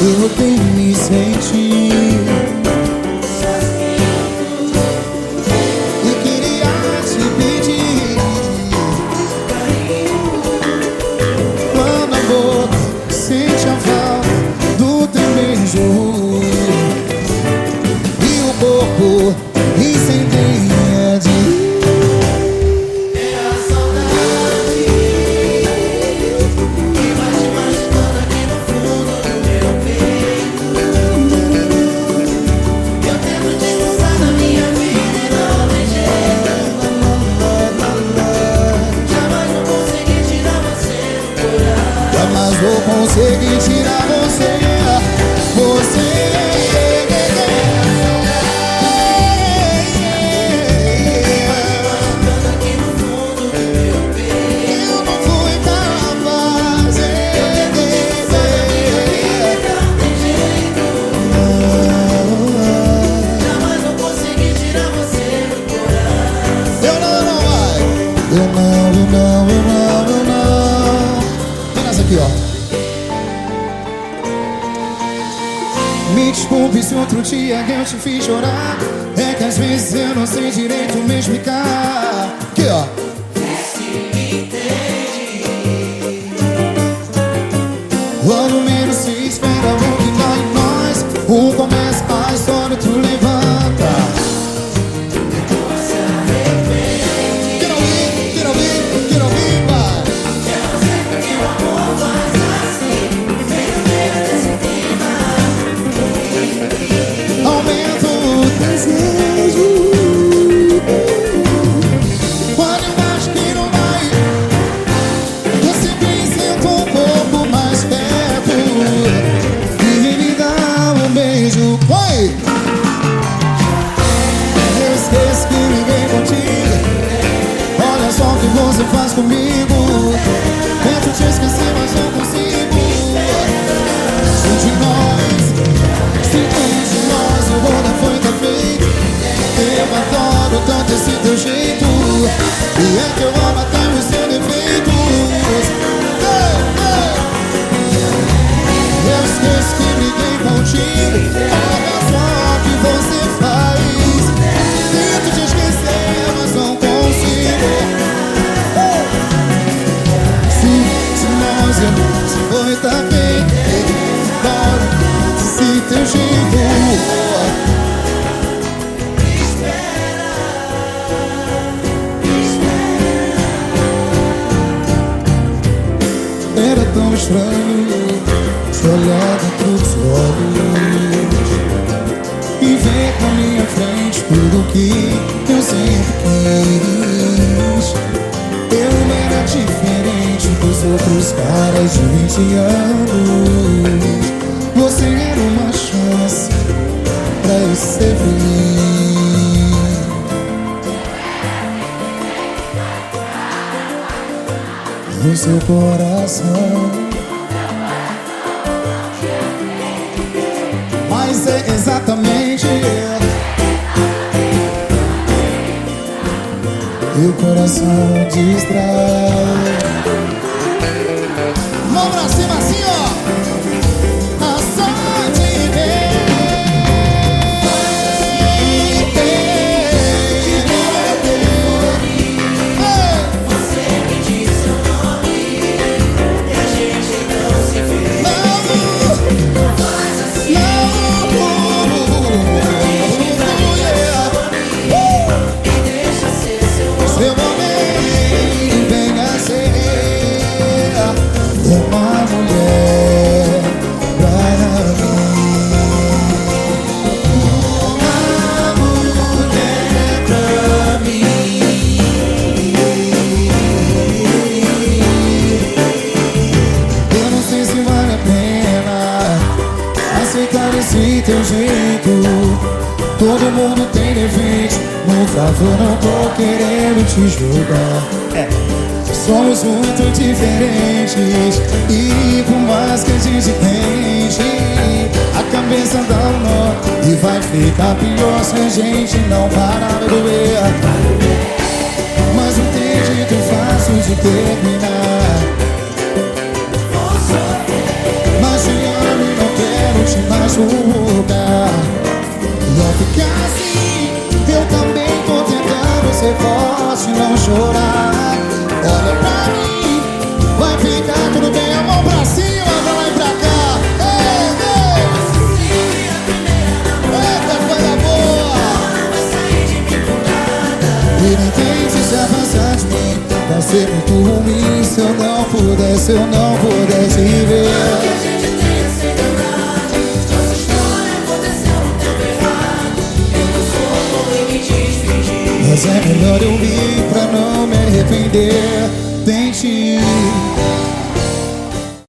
Eu tenho me sentir E Eu não, eu não, eu não, eu não Tem essa aqui, ó. Me desculpe se outro dia eu te fiz chorar. É que às vezes eu não sei direito me explicar Aqui, ó você faz comigo se foi tá bem Adoro esse teu jeito Era tão estranho te olhar dentro dos olhos. E ver na minha frente tudo que eu sempre quis outros caras de 20 anos Você era uma chance pra eu ser feliz. No seu coração. Mas é exatamente o coração distrai pra cima assim, Todo mundo tem defeito. Por favor, não tô querendo te julgar. É. Somos muito diferentes. E por mais que a gente tente A cabeça dá um nó. E vai ficar pior se a gente não parar de doer. Mas não tem jeito é fácil de terminar. Mas te amo e não quero te machucar ser forte e não chorar Olha pra mim, vai ficar tudo bem, a mão pra cima, vai lá e pra cá Ei, ei! Eita, coisa boa! E nem tente se afastar de mim Vai ser muito ruim se eu não puder Se eu não puder te melhor eu ir pra não me arrepender. Tente. ir